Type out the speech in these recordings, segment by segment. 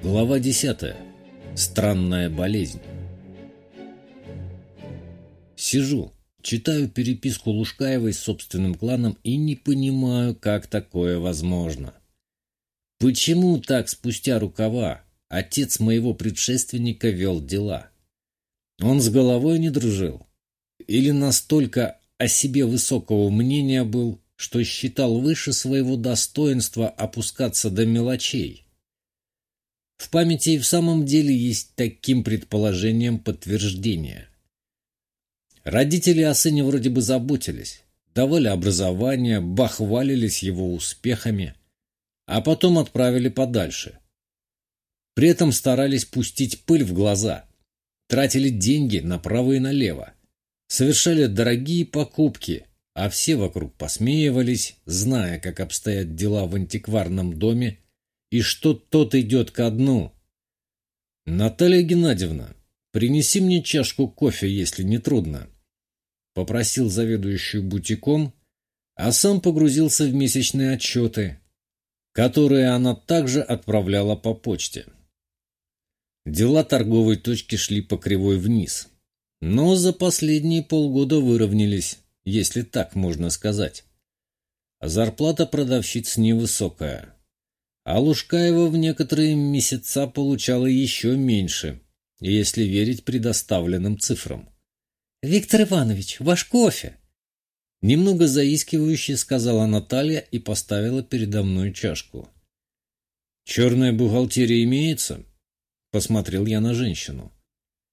Глава 10. Странная болезнь. Сижу, читаю переписку Лужкаевой с собственным кланом и не понимаю, как такое возможно. Почему так спустя рукава отец моего предшественника вел дела? Он с головой не дружил? Или настолько о себе высокого мнения был, что считал выше своего достоинства опускаться до мелочей? В памяти и в самом деле есть таким предположением подтверждение. Родители о сыне вроде бы заботились, давали образование, бахвалились его успехами, а потом отправили подальше. При этом старались пустить пыль в глаза, тратили деньги направо и налево, совершали дорогие покупки, а все вокруг посмеивались, зная, как обстоят дела в антикварном доме и что тот идет ко дну. «Наталья Геннадьевна, принеси мне чашку кофе, если не трудно», — попросил заведующую бутиком, а сам погрузился в месячные отчеты, которые она также отправляла по почте. Дела торговой точки шли по кривой вниз, но за последние полгода выровнялись, если так можно сказать. Зарплата продавщиц невысокая, а Лужкаева в некоторые месяца получала еще меньше, если верить предоставленным цифрам. «Виктор Иванович, ваш кофе!» Немного заискивающе сказала Наталья и поставила передо мной чашку. «Черная бухгалтерия имеется?» Посмотрел я на женщину.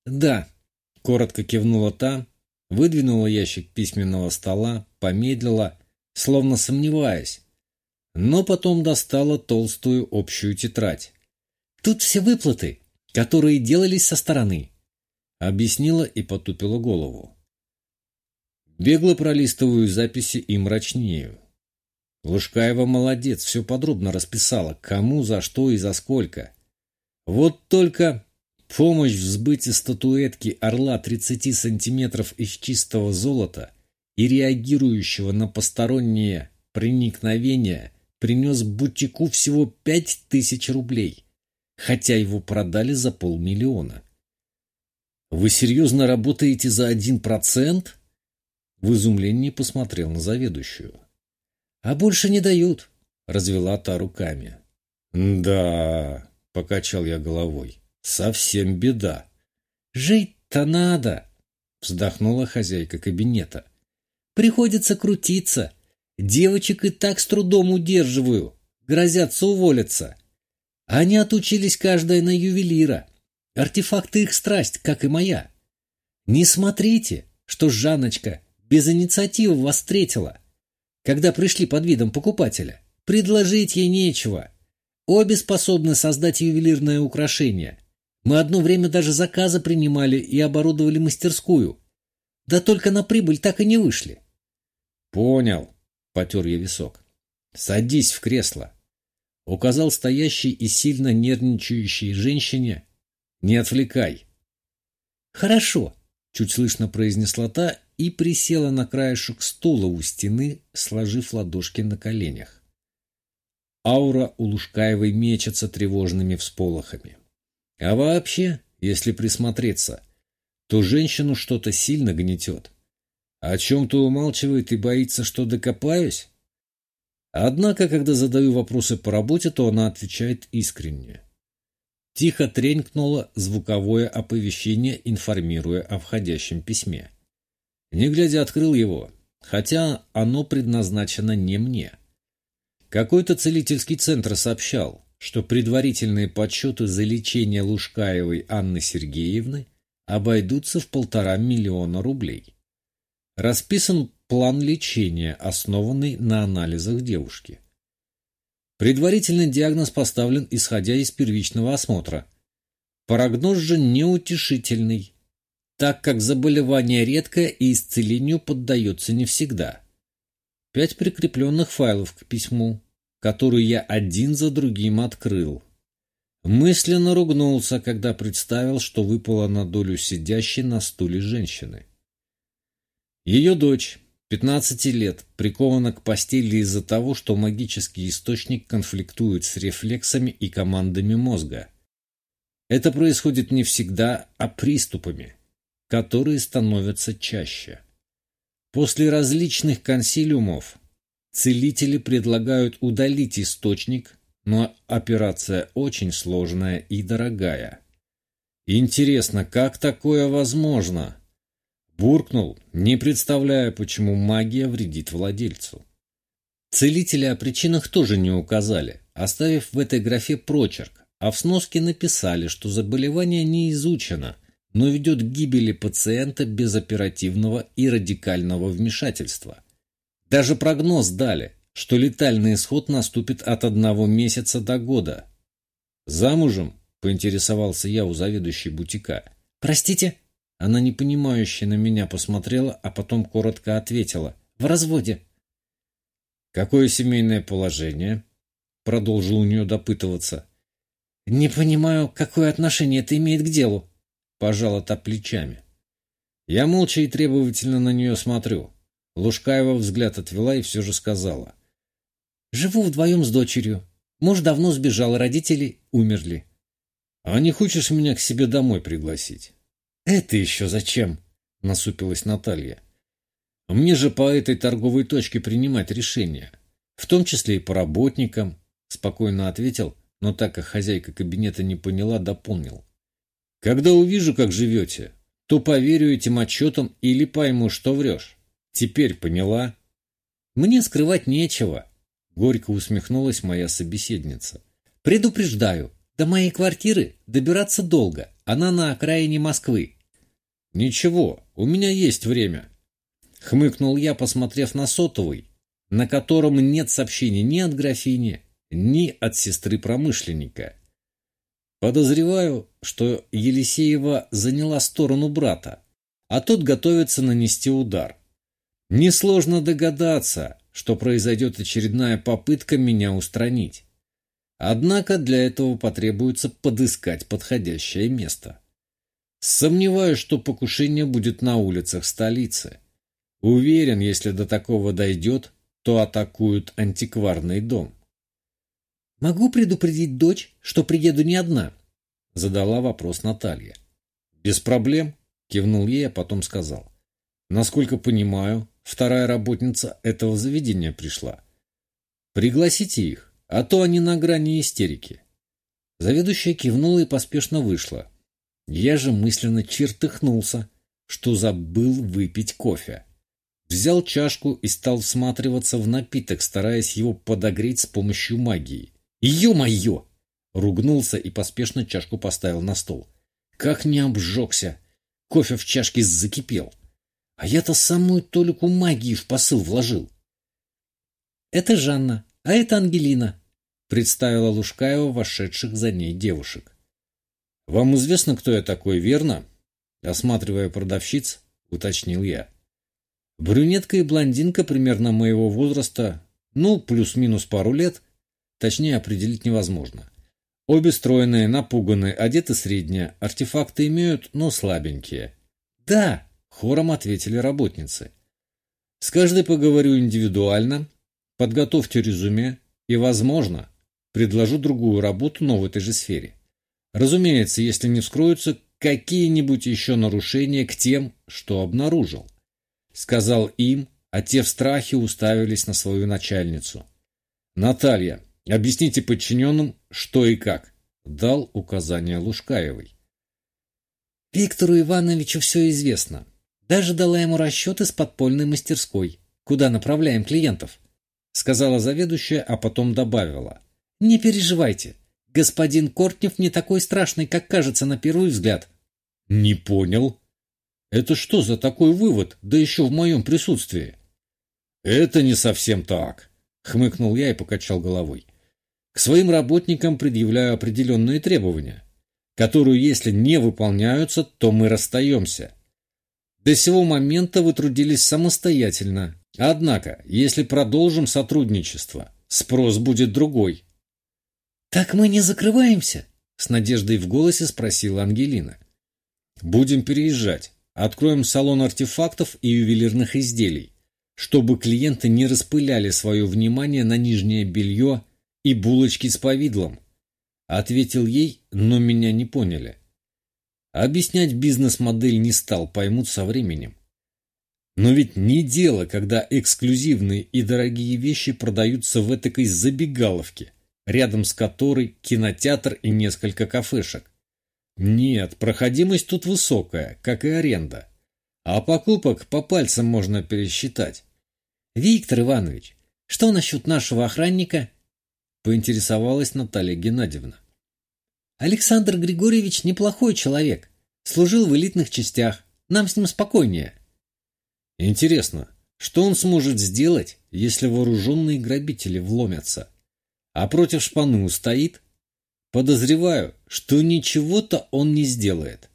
«Да», — коротко кивнула та, выдвинула ящик письменного стола, помедлила, словно сомневаясь, но потом достала толстую общую тетрадь. «Тут все выплаты, которые делались со стороны», — объяснила и потупила голову. Бегло пролистываю записи и мрачнею. Лужкаева молодец, все подробно расписала, кому, за что и за сколько. Вот только помощь в сбыте статуэтки орла 30 сантиметров из чистого золота и реагирующего на посторонние проникновения принес бутику всего пять тысяч рублей, хотя его продали за полмиллиона. «Вы серьезно работаете за один процент?» В изумлении посмотрел на заведующую. «А больше не дают», — развела та руками. «Да», — покачал я головой, — «совсем беда». «Жить-то надо», — вздохнула хозяйка кабинета. «Приходится крутиться, Девочек и так с трудом удерживаю, грозятся уволиться. Они отучились каждая на ювелира. Артефакты их страсть, как и моя. Не смотрите, что Жанночка без инициативы вас встретила, когда пришли под видом покупателя. Предложить ей нечего. Обе способны создать ювелирное украшение. Мы одно время даже заказы принимали и оборудовали мастерскую. Да только на прибыль так и не вышли. Понял, потер я висок. «Садись в кресло!» Указал стоящей и сильно нервничающей женщине. «Не отвлекай!» «Хорошо!» — чуть слышно произнесла та и присела на краешек стула у стены, сложив ладошки на коленях. Аура у Лужкаевой мечется тревожными всполохами. А вообще, если присмотреться, то женщину что-то сильно гнетет. О чем-то умалчивает и боится, что докопаюсь? Однако, когда задаю вопросы по работе, то она отвечает искренне. Тихо тренькнуло звуковое оповещение, информируя о входящем письме. Не глядя, открыл его, хотя оно предназначено не мне. Какой-то целительский центр сообщал, что предварительные подсчеты за лечение Лужкаевой Анны Сергеевны обойдутся в полтора миллиона рублей. Расписан план лечения, основанный на анализах девушки. Предварительный диагноз поставлен, исходя из первичного осмотра. Прогноз же неутешительный, так как заболевание редкое и исцелению поддается не всегда. Пять прикрепленных файлов к письму, которые я один за другим открыл. Мысленно ругнулся, когда представил, что выпало на долю сидящей на стуле женщины. Ее дочь, 15 лет, прикована к постели из-за того, что магический источник конфликтует с рефлексами и командами мозга. Это происходит не всегда, а приступами, которые становятся чаще. После различных консилиумов целители предлагают удалить источник, но операция очень сложная и дорогая. Интересно, как такое возможно? Буркнул, не представляя, почему магия вредит владельцу. Целители о причинах тоже не указали, оставив в этой графе прочерк, а в сноске написали, что заболевание не изучено, но ведет к гибели пациента без оперативного и радикального вмешательства. Даже прогноз дали, что летальный исход наступит от одного месяца до года. Замужем поинтересовался я у заведующей бутика. «Простите?» Она непонимающе на меня посмотрела, а потом коротко ответила. «В разводе». «Какое семейное положение?» Продолжил у нее допытываться. «Не понимаю, какое отношение это имеет к делу», пожала та плечами. Я молча и требовательно на нее смотрю. Лужкаева взгляд отвела и все же сказала. «Живу вдвоем с дочерью. Муж давно сбежал, родители умерли. «А не хочешь меня к себе домой пригласить?» «Это еще зачем?» — насупилась Наталья. «Мне же по этой торговой точке принимать решения, в том числе и по работникам», — спокойно ответил, но так как хозяйка кабинета не поняла, дополнил. «Когда увижу, как живете, то поверю этим отчетам или пойму, что врешь. Теперь поняла?» «Мне скрывать нечего», — горько усмехнулась моя собеседница. «Предупреждаю, до моей квартиры добираться долго, она на окраине Москвы. Ничего, у меня есть время. Хмыкнул я, посмотрев на сотовый, на котором нет сообщений ни от графини, ни от сестры промышленника. Подозреваю, что Елисеева заняла сторону брата, а тот готовится нанести удар. Несложно догадаться, что произойдет очередная попытка меня устранить. Однако для этого потребуется подыскать подходящее место. Сомневаюсь, что покушение будет на улицах столицы. Уверен, если до такого дойдет, то атакуют антикварный дом. «Могу предупредить дочь, что приеду не одна?» — задала вопрос Наталья. «Без проблем», — кивнул ей, а потом сказал. «Насколько понимаю, вторая работница этого заведения пришла. Пригласите их а то они на грани истерики. Заведующая кивнула и поспешно вышла. Я же мысленно чертыхнулся, что забыл выпить кофе. Взял чашку и стал всматриваться в напиток, стараясь его подогреть с помощью магии. «Ё-моё!» Ругнулся и поспешно чашку поставил на стол. Как не обжегся! Кофе в чашке закипел. А я-то самую толику магии в посыл вложил. «Это Жанна», «А это Ангелина», — представила Лужкаева вошедших за ней девушек. «Вам известно, кто я такой, верно?» Осматривая продавщиц, уточнил я. Брюнетка и блондинка примерно моего возраста, ну, плюс-минус пару лет, точнее определить невозможно. Обе стройные, напуганные, одеты средние, артефакты имеют, но слабенькие. «Да!» — хором ответили работницы. «С каждой поговорю индивидуально, Подготовьте резюме и, возможно, предложу другую работу, но в этой же сфере. Разумеется, если не вскроются какие-нибудь еще нарушения к тем, что обнаружил. Сказал им, а те в страхе уставились на свою начальницу. «Наталья, объясните подчиненным, что и как», — дал указание Лужкаевой. Виктору Ивановичу все известно. Даже дала ему расчеты с подпольной мастерской, куда направляем клиентов сказала заведующая, а потом добавила. «Не переживайте. Господин Кортнев не такой страшный, как кажется на первый взгляд». «Не понял. Это что за такой вывод, да еще в моем присутствии?» «Это не совсем так», — хмыкнул я и покачал головой. «К своим работникам предъявляю определенные требования, которые, если не выполняются, то мы расстаемся. До сего момента вы трудились самостоятельно, Однако, если продолжим сотрудничество, спрос будет другой. «Так мы не закрываемся?» — с надеждой в голосе спросила Ангелина. «Будем переезжать. Откроем салон артефактов и ювелирных изделий, чтобы клиенты не распыляли свое внимание на нижнее белье и булочки с повидлом. Ответил ей, но меня не поняли. Объяснять бизнес-модель не стал, поймут со временем. Но ведь не дело, когда эксклюзивные и дорогие вещи продаются в этакой забегаловке, рядом с которой кинотеатр и несколько кафешек. Нет, проходимость тут высокая, как и аренда. А покупок по пальцам можно пересчитать. Виктор Иванович, что насчет нашего охранника? Поинтересовалась Наталья Геннадьевна. Александр Григорьевич неплохой человек. Служил в элитных частях. Нам с ним спокойнее. Интересно, что он сможет сделать, если вооруженные грабители вломятся? А против шпаны устоит? Подозреваю, что ничего-то он не сделает.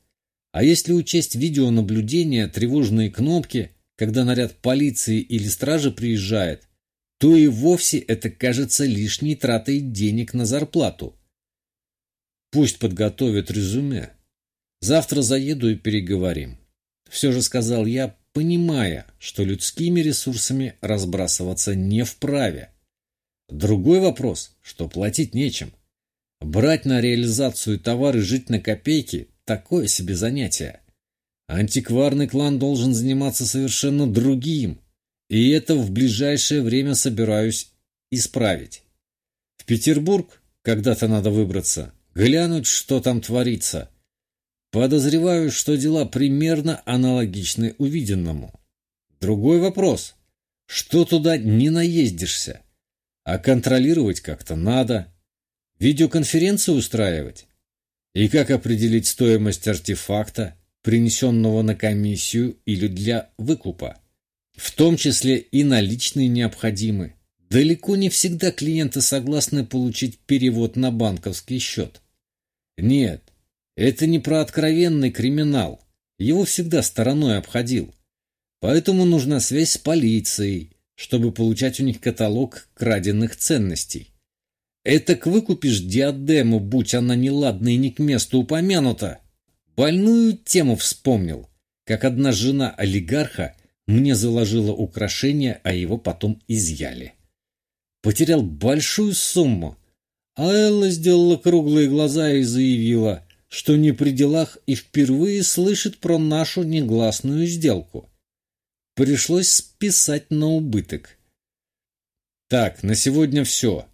А если учесть видеонаблюдение, тревожные кнопки, когда наряд полиции или стражи приезжает, то и вовсе это кажется лишней тратой денег на зарплату. Пусть подготовят резюме. Завтра заеду и переговорим. Все же сказал я, понимая, что людскими ресурсами разбрасываться не вправе. Другой вопрос, что платить нечем. Брать на реализацию товар и жить на копейки – такое себе занятие. Антикварный клан должен заниматься совершенно другим, и это в ближайшее время собираюсь исправить. В Петербург когда-то надо выбраться, глянуть, что там творится – Подозреваю, что дела примерно аналогичны увиденному. Другой вопрос. Что туда не наездишься? А контролировать как-то надо. Видеоконференцию устраивать? И как определить стоимость артефакта, принесенного на комиссию или для выкупа? В том числе и наличные необходимы. Далеко не всегда клиенты согласны получить перевод на банковский счет. Нет, это не про откровенный криминал. Его всегда стороной обходил. Поэтому нужна связь с полицией, чтобы получать у них каталог краденных ценностей. Это к выкупишь диадему, будь она неладна и не к месту упомянута. Больную тему вспомнил, как одна жена олигарха мне заложила украшение, а его потом изъяли. Потерял большую сумму, а Элла сделала круглые глаза и заявила – что не при делах и впервые слышит про нашу негласную сделку. Пришлось списать на убыток. Так, на сегодня все.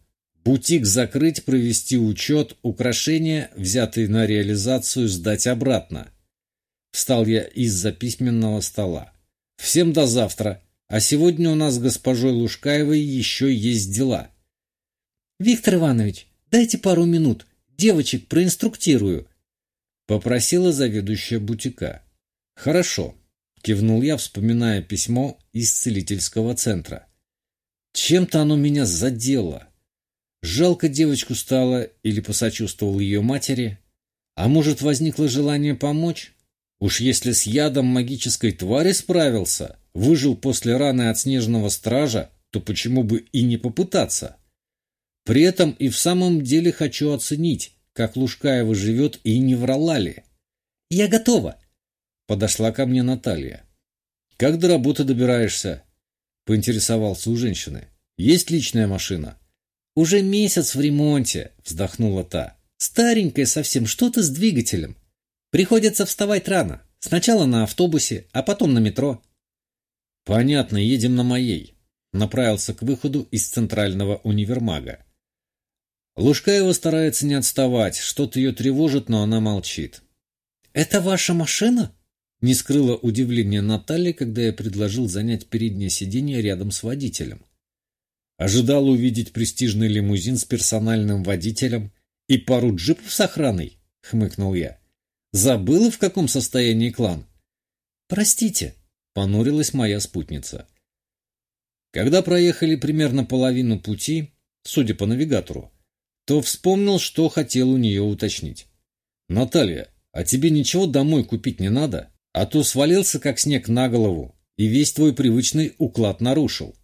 Бутик закрыть, провести учет, украшения, взятые на реализацию, сдать обратно. Встал я из-за письменного стола. Всем до завтра. А сегодня у нас с госпожой Лужкаевой еще есть дела. Виктор Иванович, дайте пару минут. Девочек проинструктирую. Попросила заведующая бутика. «Хорошо», — кивнул я, вспоминая письмо из целительского центра. «Чем-то оно меня задело. Жалко девочку стало или посочувствовал ее матери. А может, возникло желание помочь? Уж если с ядом магической твари справился, выжил после раны от снежного стража, то почему бы и не попытаться? При этом и в самом деле хочу оценить, как Лужкаева живет и не врала ли. «Я готова!» Подошла ко мне Наталья. «Как до работы добираешься?» Поинтересовался у женщины. «Есть личная машина?» «Уже месяц в ремонте», вздохнула та. «Старенькая совсем, что-то с двигателем. Приходится вставать рано. Сначала на автобусе, а потом на метро». «Понятно, едем на моей». Направился к выходу из центрального универмага. Лужкаева старается не отставать, что-то ее тревожит, но она молчит. «Это ваша машина?» Не скрыла удивление Наталья, когда я предложил занять переднее сиденье рядом с водителем. Ожидал увидеть престижный лимузин с персональным водителем и пару джипов с охраной, хмыкнул я. Забыла, в каком состоянии клан? Простите, понурилась моя спутница. Когда проехали примерно половину пути, судя по навигатору, то вспомнил, что хотел у нее уточнить. «Наталья, а тебе ничего домой купить не надо? А то свалился, как снег на голову, и весь твой привычный уклад нарушил».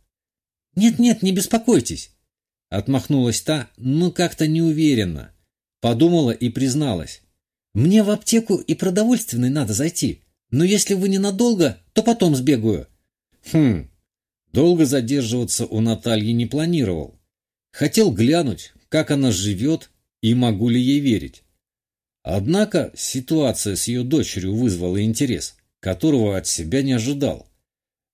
«Нет-нет, не беспокойтесь», — отмахнулась та, но как-то неуверенно. Подумала и призналась. «Мне в аптеку и продовольственной надо зайти, но если вы ненадолго, то потом сбегаю». «Хм, долго задерживаться у Натальи не планировал. Хотел глянуть, как она живет, и могу ли ей верить. Однако ситуация с ее дочерью вызвала интерес, которого от себя не ожидал.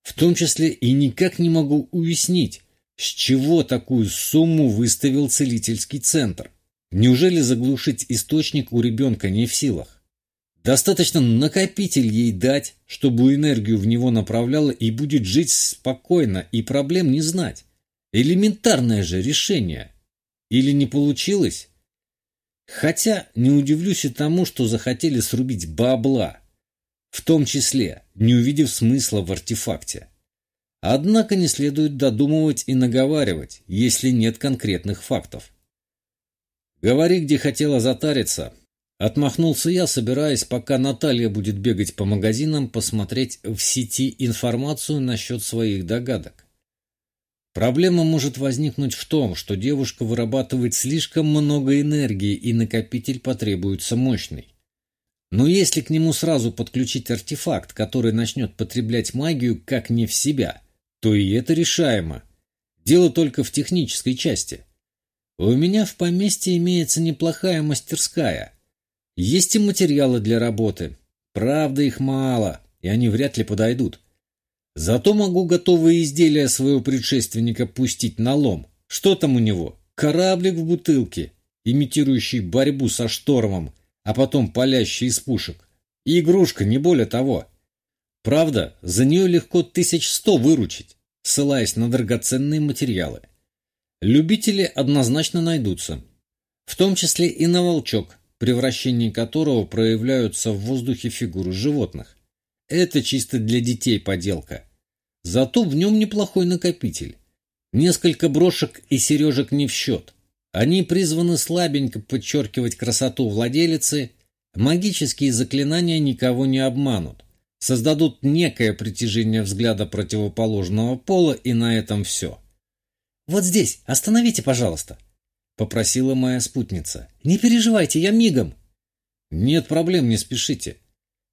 В том числе и никак не могу уяснить, с чего такую сумму выставил целительский центр. Неужели заглушить источник у ребенка не в силах? Достаточно накопитель ей дать, чтобы энергию в него направляла и будет жить спокойно и проблем не знать. Элементарное же решение. Или не получилось? Хотя не удивлюсь и тому, что захотели срубить бабла, в том числе, не увидев смысла в артефакте. Однако не следует додумывать и наговаривать, если нет конкретных фактов. «Говори, где хотела затариться», — отмахнулся я, собираясь, пока Наталья будет бегать по магазинам, посмотреть в сети информацию насчет своих догадок. Проблема может возникнуть в том, что девушка вырабатывает слишком много энергии, и накопитель потребуется мощный. Но если к нему сразу подключить артефакт, который начнет потреблять магию как не в себя, то и это решаемо. Дело только в технической части. У меня в поместье имеется неплохая мастерская. Есть и материалы для работы. Правда, их мало, и они вряд ли подойдут. Зато могу готовые изделия своего предшественника пустить на лом. Что там у него? Кораблик в бутылке, имитирующий борьбу со штормом, а потом палящий из пушек. И игрушка, не более того. Правда, за нее легко тысяч сто выручить, ссылаясь на драгоценные материалы. Любители однозначно найдутся. В том числе и на волчок, превращение которого проявляются в воздухе фигуры животных. Это чисто для детей поделка. Зато в нем неплохой накопитель. Несколько брошек и сережек не в счет. Они призваны слабенько подчеркивать красоту владелицы, магические заклинания никого не обманут, создадут некое притяжение взгляда противоположного пола, и на этом все. «Вот здесь, остановите, пожалуйста», — попросила моя спутница. «Не переживайте, я мигом». «Нет проблем, не спешите», —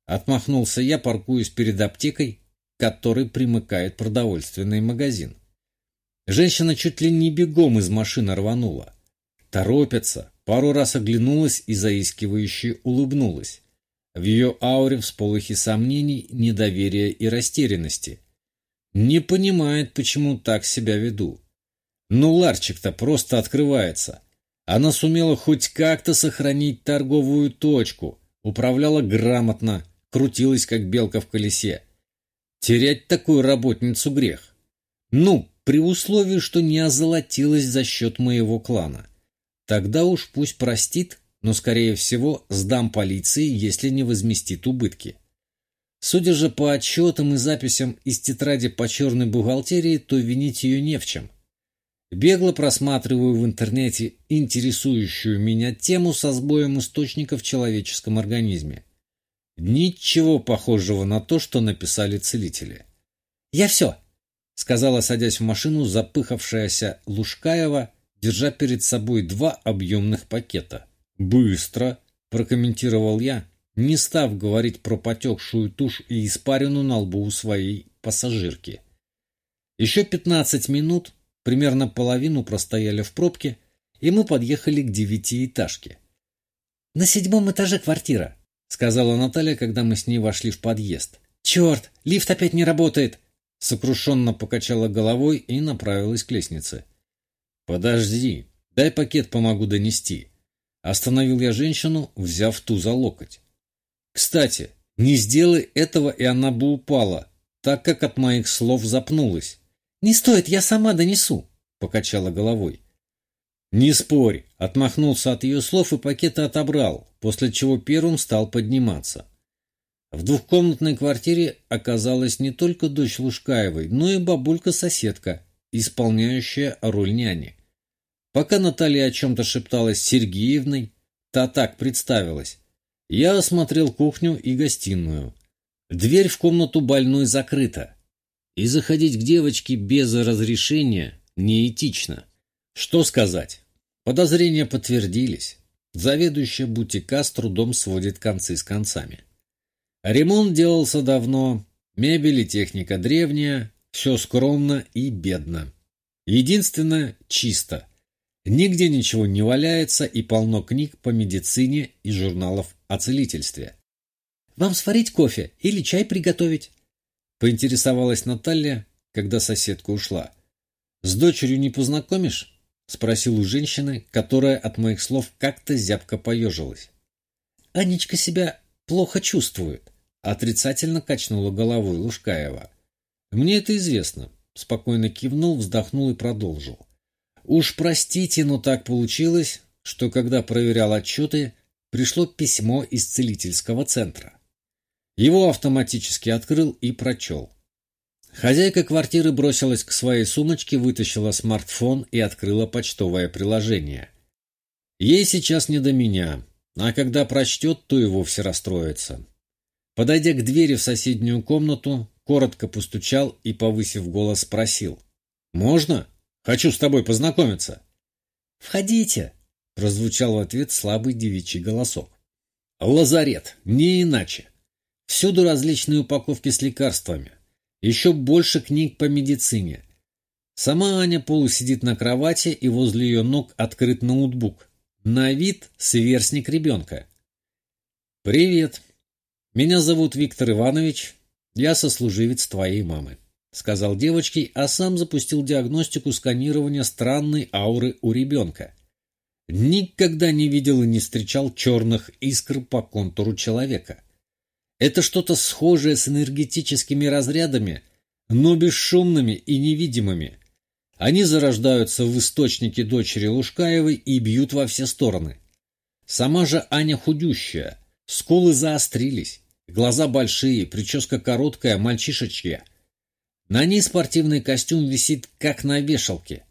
отмахнулся я, паркуясь перед аптекой, который примыкает продовольственный магазин. Женщина чуть ли не бегом из машины рванула. Торопится, пару раз оглянулась и заискивающе улыбнулась. В ее ауре всполохи сомнений, недоверия и растерянности. Не понимает, почему так себя веду. Ну, ларчик-то просто открывается. Она сумела хоть как-то сохранить торговую точку, управляла грамотно, крутилась, как белка в колесе. Терять такую работницу грех. Ну, при условии, что не озолотилась за счет моего клана. Тогда уж пусть простит, но, скорее всего, сдам полиции, если не возместит убытки. Судя же по отчетам и записям из тетради по черной бухгалтерии, то винить ее не в чем. Бегло просматриваю в интернете интересующую меня тему со сбоем источника в человеческом организме. Ничего похожего на то, что написали целители. «Я все!» — сказала, садясь в машину, запыхавшаяся Лужкаева, держа перед собой два объемных пакета. «Быстро!» — прокомментировал я, не став говорить про потекшую тушь и испарину на лбу у своей пассажирки. Еще пятнадцать минут, примерно половину простояли в пробке, и мы подъехали к девятиэтажке. «На седьмом этаже квартира», — сказала Наталья, когда мы с ней вошли в подъезд. «Черт, лифт опять не работает!» Сокрушенно покачала головой и направилась к лестнице. «Подожди, дай пакет помогу донести». Остановил я женщину, взяв ту за локоть. «Кстати, не сделай этого, и она бы упала, так как от моих слов запнулась». «Не стоит, я сама донесу», — покачала головой. «Не спорь!» — отмахнулся от ее слов и пакеты отобрал, после чего первым стал подниматься. В двухкомнатной квартире оказалась не только дочь Лужкаевой, но и бабулька-соседка, исполняющая роль няни. Пока Наталья о чем-то шепталась с Сергеевной, та так представилась. Я осмотрел кухню и гостиную. Дверь в комнату больной закрыта. И заходить к девочке без разрешения неэтично. Что сказать? Подозрения подтвердились. Заведующая бутика с трудом сводит концы с концами. Ремонт делался давно, мебель и техника древняя, все скромно и бедно. Единственное – чисто. Нигде ничего не валяется и полно книг по медицине и журналов о целительстве. «Вам сварить кофе или чай приготовить?» Поинтересовалась Наталья, когда соседка ушла. «С дочерью не познакомишь?» — спросил у женщины, которая от моих слов как-то зябко поежилась. «Анечка себя плохо чувствует», — отрицательно качнула головой Лужкаева. «Мне это известно», — спокойно кивнул, вздохнул и продолжил. «Уж простите, но так получилось, что когда проверял отчеты, пришло письмо из целительского центра. Его автоматически открыл и прочел. Хозяйка квартиры бросилась к своей сумочке, вытащила смартфон и открыла почтовое приложение. Ей сейчас не до меня, а когда прочтет, то и вовсе расстроится. Подойдя к двери в соседнюю комнату, коротко постучал и, повысив голос, спросил. «Можно? Хочу с тобой познакомиться». «Входите», — прозвучал в ответ слабый девичий голосок. «Лазарет, не иначе. Всюду различные упаковки с лекарствами. Еще больше книг по медицине. Сама Аня полусидит на кровати, и возле ее ног открыт ноутбук. На вид сверстник ребенка. «Привет. Меня зовут Виктор Иванович. Я сослуживец твоей мамы», — сказал девочке, а сам запустил диагностику сканирования странной ауры у ребенка. Никогда не видел и не встречал черных искр по контуру человека. Это что-то схожее с энергетическими разрядами, но бесшумными и невидимыми. Они зарождаются в источнике дочери Лужкаевой и бьют во все стороны. Сама же Аня худющая, скулы заострились, глаза большие, прическа короткая, мальчишечья. На ней спортивный костюм висит как на вешалке,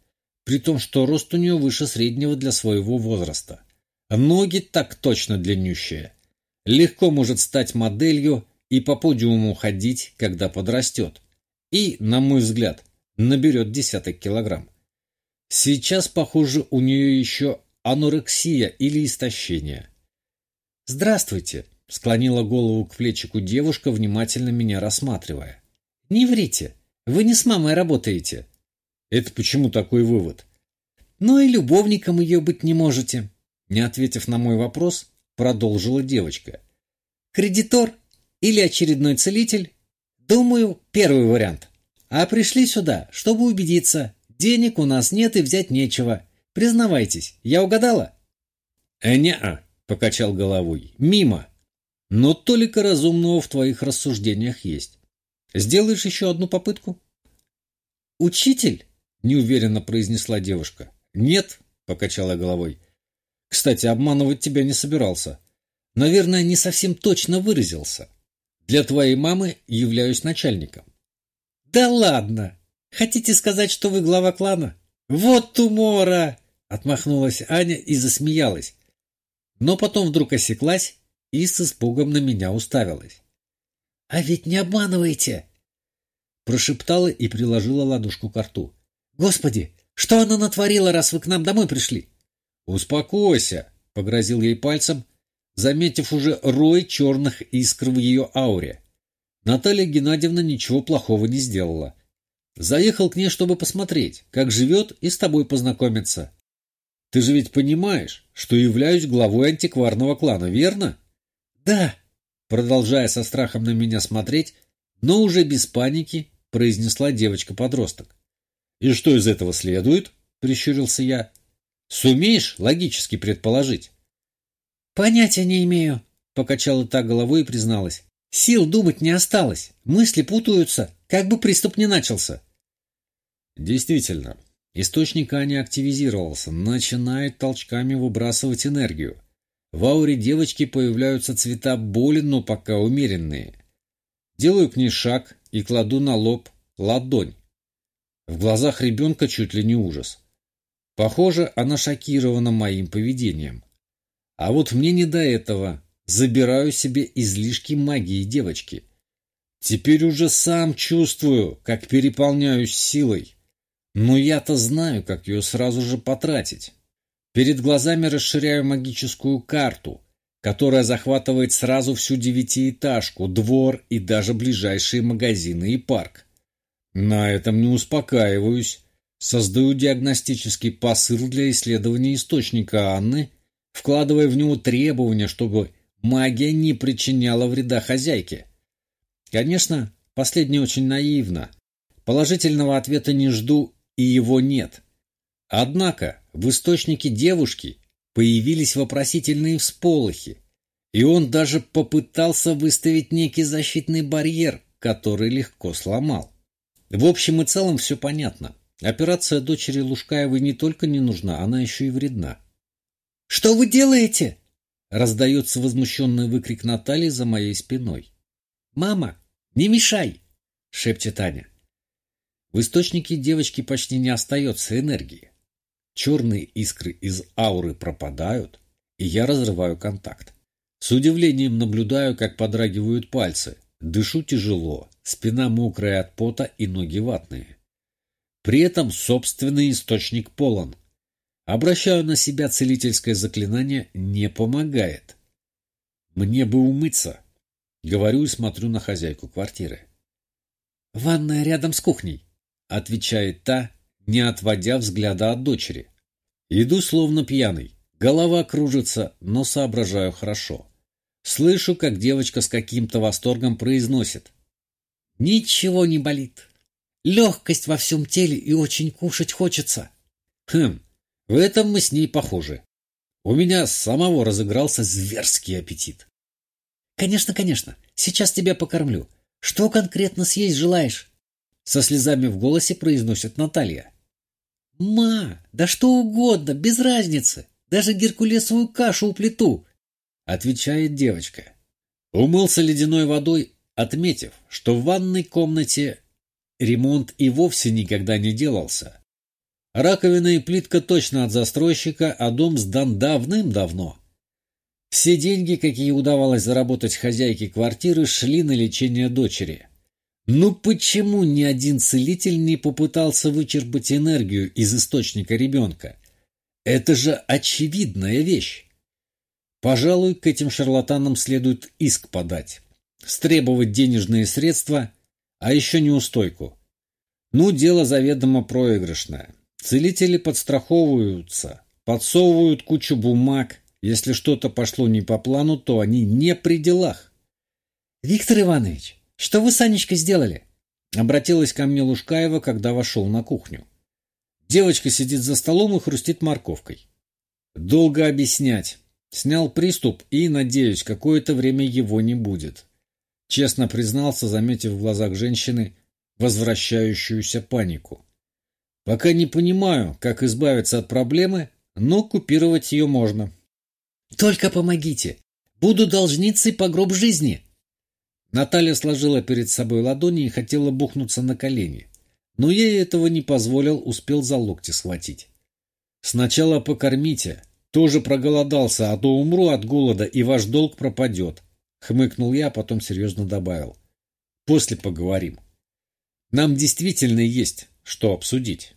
при том, что рост у нее выше среднего для своего возраста. Ноги так точно длиннющие легко может стать моделью и по подиуму ходить, когда подрастет. И, на мой взгляд, наберет десяток килограмм. Сейчас, похоже, у нее еще анорексия или истощение. «Здравствуйте», — склонила голову к плечику девушка, внимательно меня рассматривая. «Не врите, вы не с мамой работаете». «Это почему такой вывод?» «Ну и любовником ее быть не можете». Не ответив на мой вопрос, продолжила девочка. Кредитор или очередной целитель? Думаю, первый вариант. А пришли сюда, чтобы убедиться, денег у нас нет и взять нечего. Признавайтесь, я угадала? Э, не-а, покачал головой. Мимо. Но только разумного в твоих рассуждениях есть. Сделаешь еще одну попытку? Учитель? Неуверенно произнесла девушка. Нет, покачала головой. Кстати, обманывать тебя не собирался. Наверное, не совсем точно выразился. Для твоей мамы являюсь начальником. Да ладно! Хотите сказать, что вы глава клана? Вот умора! Отмахнулась Аня и засмеялась. Но потом вдруг осеклась и с испугом на меня уставилась. «А ведь не обманываете!» Прошептала и приложила ладошку к рту. «Господи, что она натворила, раз вы к нам домой пришли?» «Успокойся!» — погрозил ей пальцем, заметив уже рой черных искр в ее ауре. Наталья Геннадьевна ничего плохого не сделала. Заехал к ней, чтобы посмотреть, как живет, и с тобой познакомиться. Ты же ведь понимаешь, что являюсь главой антикварного клана, верно? Да, продолжая со страхом на меня смотреть, но уже без паники, произнесла девочка-подросток. И что из этого следует? Прищурился я. Сумеешь логически предположить? Понятия не имею, покачала та головой и призналась. Сил думать не осталось. Мысли путаются, как бы приступ не начался. Действительно, источник Ани активизировался, начинает толчками выбрасывать энергию. В ауре девочки появляются цвета боли, но пока умеренные. Делаю к ней шаг и кладу на лоб ладонь. В глазах ребенка чуть ли не ужас. Похоже, она шокирована моим поведением. А вот мне не до этого. Забираю себе излишки магии девочки. Теперь уже сам чувствую, как переполняюсь силой. Но я-то знаю, как ее сразу же потратить. Перед глазами расширяю магическую карту, которая захватывает сразу всю девятиэтажку, двор и даже ближайшие магазины и парк. На этом не успокаиваюсь. Создаю диагностический посыл для исследования источника Анны, вкладывая в него требования, чтобы магия не причиняла вреда хозяйке. Конечно, последнее очень наивно. Положительного ответа не жду, и его нет. Однако в источнике девушки появились вопросительные всполохи, и он даже попытался выставить некий защитный барьер, который легко сломал. В общем и целом все понятно. Операция дочери Лужкаевой не только не нужна, она еще и вредна. «Что вы делаете?» Раздается возмущенный выкрик Натальи за моей спиной. «Мама, не мешай!» — шепчет Аня. В источнике девочки почти не остается энергии. Черные искры из ауры пропадают, и я разрываю контакт. С удивлением наблюдаю, как подрагивают пальцы. Дышу тяжело, спина мокрая от пота и ноги ватные. При этом собственный источник полон. Обращаю на себя целительское заклинание, не помогает. Мне бы умыться. Говорю и смотрю на хозяйку квартиры. «Ванная рядом с кухней», — отвечает та, не отводя взгляда от дочери. Иду словно пьяный. Голова кружится, но соображаю хорошо. Слышу, как девочка с каким-то восторгом произносит. «Ничего не болит. Легкость во всем теле и очень кушать хочется». Хм, в этом мы с ней похожи. У меня самого разыгрался зверский аппетит. «Конечно, конечно. Сейчас тебя покормлю. Что конкретно съесть желаешь?» Со слезами в голосе произносит Наталья. «Ма, да что угодно, без разницы. Даже геркулесовую кашу уплету», — отвечает девочка. Умылся ледяной водой, отметив, что в ванной комнате ремонт и вовсе никогда не делался. Раковина и плитка точно от застройщика, а дом сдан давным-давно. Все деньги, какие удавалось заработать хозяйке квартиры, шли на лечение дочери. Ну почему ни один целитель не попытался вычерпать энергию из источника ребенка? Это же очевидная вещь. Пожалуй, к этим шарлатанам следует иск подать, стребовать денежные средства, а еще неустойку. Ну, дело заведомо проигрышное. Целители подстраховываются, подсовывают кучу бумаг. Если что-то пошло не по плану, то они не при делах. «Виктор Иванович, что вы с Анечкой сделали?» Обратилась ко мне Лужкаева, когда вошел на кухню. Девочка сидит за столом и хрустит морковкой. Долго объяснять. Снял приступ и, надеюсь, какое-то время его не будет. Честно признался, заметив в глазах женщины возвращающуюся панику. Пока не понимаю, как избавиться от проблемы, но купировать ее можно. «Только помогите! Буду должницей по гроб жизни!» Наталья сложила перед собой ладони и хотела бухнуться на колени. Но ей этого не позволил, успел за локти схватить. «Сначала покормите. Тоже проголодался, а то умру от голода, и ваш долг пропадет», — хмыкнул я, а потом серьезно добавил. «После поговорим. Нам действительно есть что обсудить».